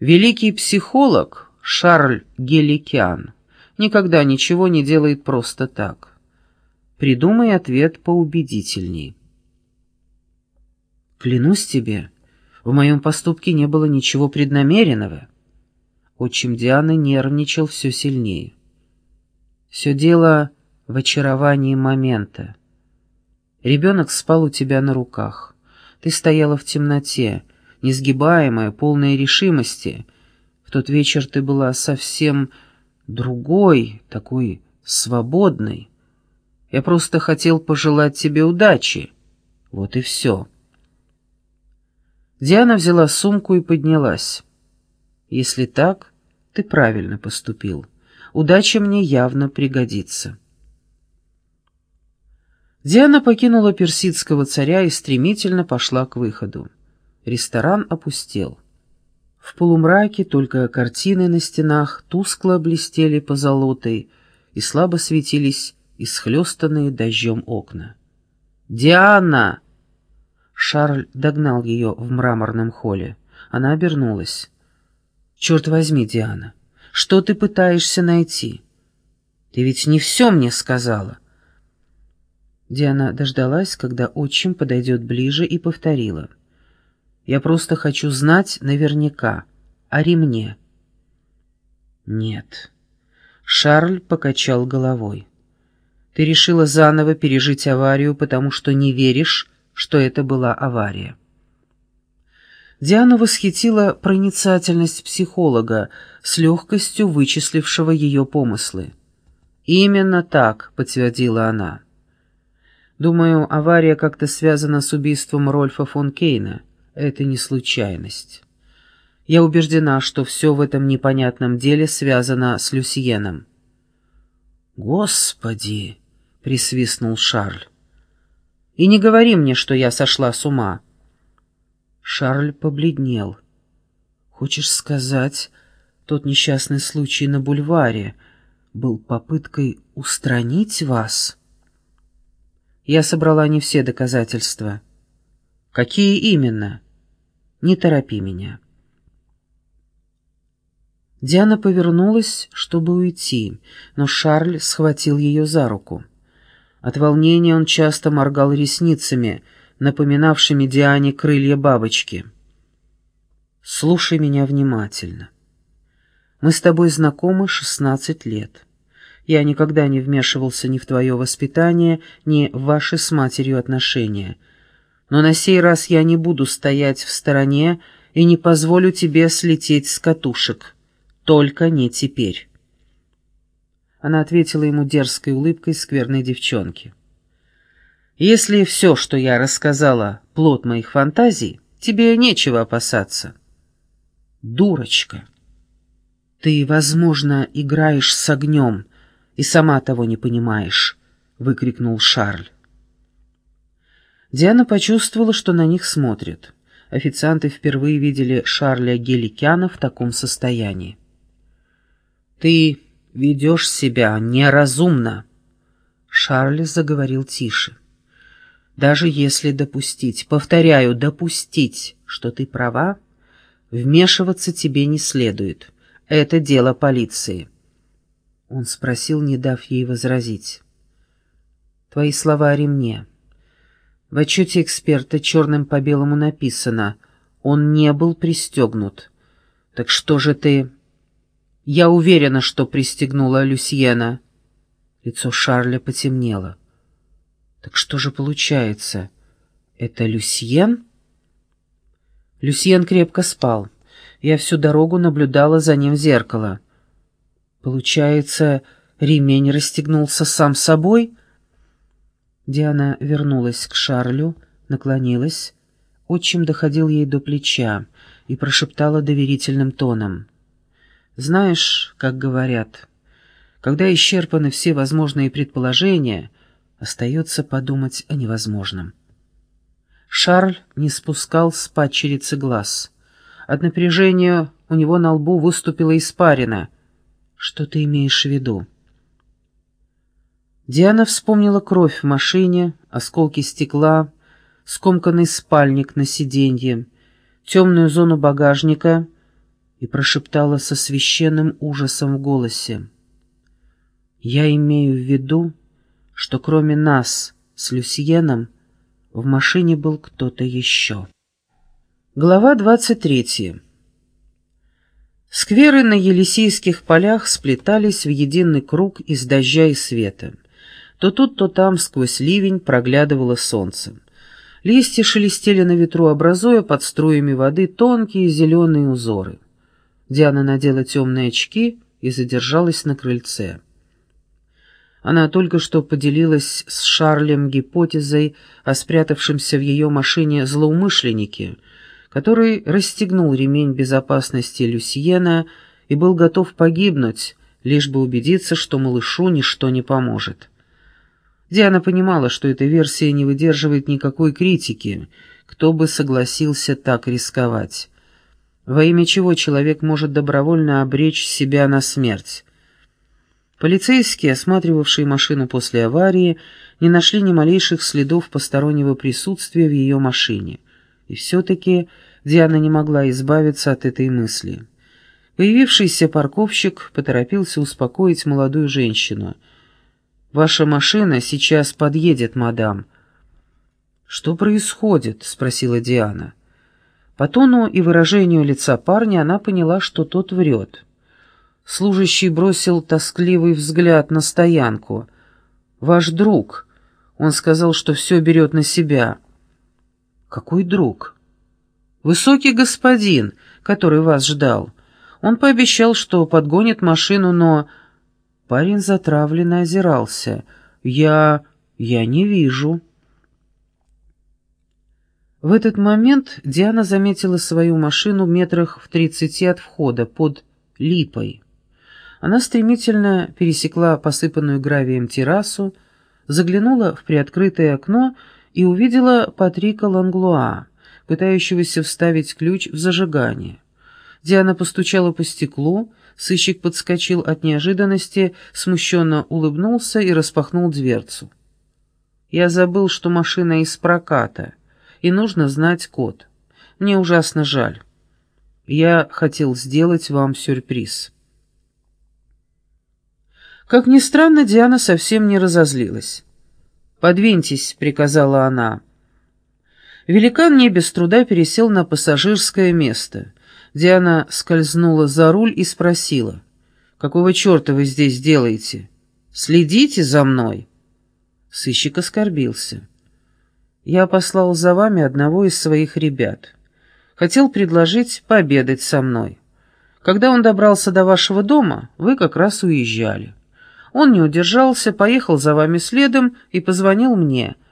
Великий психолог Шарль Геликян никогда ничего не делает просто так. Придумай ответ поубедительней. Клянусь тебе, в моем поступке не было ничего преднамеренного. Отчим Дианы нервничал все сильнее. Все дело в очаровании момента. Ребенок спал у тебя на руках. Ты стояла в темноте, несгибаемая, полная решимости. В тот вечер ты была совсем другой, такой свободной. Я просто хотел пожелать тебе удачи. Вот и все. Диана взяла сумку и поднялась. «Если так, ты правильно поступил. Удача мне явно пригодится». Диана покинула персидского царя и стремительно пошла к выходу. Ресторан опустел. В полумраке только картины на стенах тускло блестели позолотой и слабо светились исхлестанные дождем окна. «Диана!» Шарль догнал ее в мраморном холле. Она обернулась. «Черт возьми, Диана, что ты пытаешься найти? Ты ведь не все мне сказала». Диана дождалась, когда отчим подойдет ближе, и повторила. «Я просто хочу знать наверняка о ремне». «Нет». Шарль покачал головой. «Ты решила заново пережить аварию, потому что не веришь, что это была авария. Диана восхитила проницательность психолога, с легкостью вычислившего ее помыслы. «Именно так», — подтвердила она. «Думаю, авария как-то связана с убийством Рольфа фон Кейна. Это не случайность. Я убеждена, что все в этом непонятном деле связано с Люсьеном». «Господи!» — присвистнул Шарль. И не говори мне, что я сошла с ума». Шарль побледнел. «Хочешь сказать, тот несчастный случай на бульваре был попыткой устранить вас?» Я собрала не все доказательства. «Какие именно?» «Не торопи меня». Диана повернулась, чтобы уйти, но Шарль схватил ее за руку. От волнения он часто моргал ресницами, напоминавшими Диане крылья бабочки. «Слушай меня внимательно. Мы с тобой знакомы шестнадцать лет. Я никогда не вмешивался ни в твое воспитание, ни в ваши с матерью отношения. Но на сей раз я не буду стоять в стороне и не позволю тебе слететь с катушек. Только не теперь». Она ответила ему дерзкой улыбкой скверной девчонки. «Если все, что я рассказала, плод моих фантазий, тебе нечего опасаться». «Дурочка! Ты, возможно, играешь с огнем и сама того не понимаешь», — выкрикнул Шарль. Диана почувствовала, что на них смотрят. Официанты впервые видели Шарля Геликяна в таком состоянии. «Ты ведешь себя неразумно». Шарль заговорил тише. «Даже если допустить, повторяю, допустить, что ты права, вмешиваться тебе не следует. Это дело полиции». Он спросил, не дав ей возразить. «Твои слова о ремне. В отчете эксперта черным по белому написано, он не был пристегнут. Так что же ты...» Я уверена, что пристегнула Люсьена. Лицо Шарля потемнело. Так что же получается? Это Люсьен? Люсьен крепко спал. Я всю дорогу наблюдала за ним в зеркало. Получается, ремень расстегнулся сам собой? Диана вернулась к Шарлю, наклонилась. Отчим доходил ей до плеча и прошептала доверительным тоном — знаешь, как говорят, когда исчерпаны все возможные предположения, остается подумать о невозможном. Шарль не спускал с падчерицы глаз. От напряжения у него на лбу выступила испарина. «Что ты имеешь в виду?» Диана вспомнила кровь в машине, осколки стекла, скомканный спальник на сиденье, темную зону багажника — и прошептала со священным ужасом в голосе. «Я имею в виду, что кроме нас с Люсьеном в машине был кто-то еще». Глава двадцать третья. Скверы на Елисейских полях сплетались в единый круг из дождя и света. То тут, то там сквозь ливень проглядывало солнце. Листья шелестели на ветру, образуя под струями воды тонкие зеленые узоры. Диана надела темные очки и задержалась на крыльце. Она только что поделилась с Шарлем гипотезой о спрятавшемся в ее машине злоумышленнике, который расстегнул ремень безопасности Люсьена и был готов погибнуть, лишь бы убедиться, что малышу ничто не поможет. Диана понимала, что эта версия не выдерживает никакой критики, кто бы согласился так рисковать. Во имя чего человек может добровольно обречь себя на смерть? Полицейские, осматривавшие машину после аварии, не нашли ни малейших следов постороннего присутствия в ее машине. И все-таки Диана не могла избавиться от этой мысли. Появившийся парковщик поторопился успокоить молодую женщину. «Ваша машина сейчас подъедет, мадам». «Что происходит?» — спросила Диана. По тону и выражению лица парня она поняла, что тот врет. Служащий бросил тоскливый взгляд на стоянку. «Ваш друг». Он сказал, что все берет на себя. «Какой друг?» «Высокий господин, который вас ждал. Он пообещал, что подгонит машину, но...» Парень затравленно озирался. «Я... я не вижу». В этот момент Диана заметила свою машину метрах в тридцати от входа, под липой. Она стремительно пересекла посыпанную гравием террасу, заглянула в приоткрытое окно и увидела Патрика Ланглуа, пытающегося вставить ключ в зажигание. Диана постучала по стеклу, сыщик подскочил от неожиданности, смущенно улыбнулся и распахнул дверцу. «Я забыл, что машина из проката» и нужно знать код. Мне ужасно жаль. Я хотел сделать вам сюрприз». Как ни странно, Диана совсем не разозлилась. «Подвиньтесь», — приказала она. Великан не без труда пересел на пассажирское место. Диана скользнула за руль и спросила. «Какого черта вы здесь делаете? Следите за мной?» Сыщик оскорбился. Я послал за вами одного из своих ребят. Хотел предложить пообедать со мной. Когда он добрался до вашего дома, вы как раз уезжали. Он не удержался, поехал за вами следом и позвонил мне —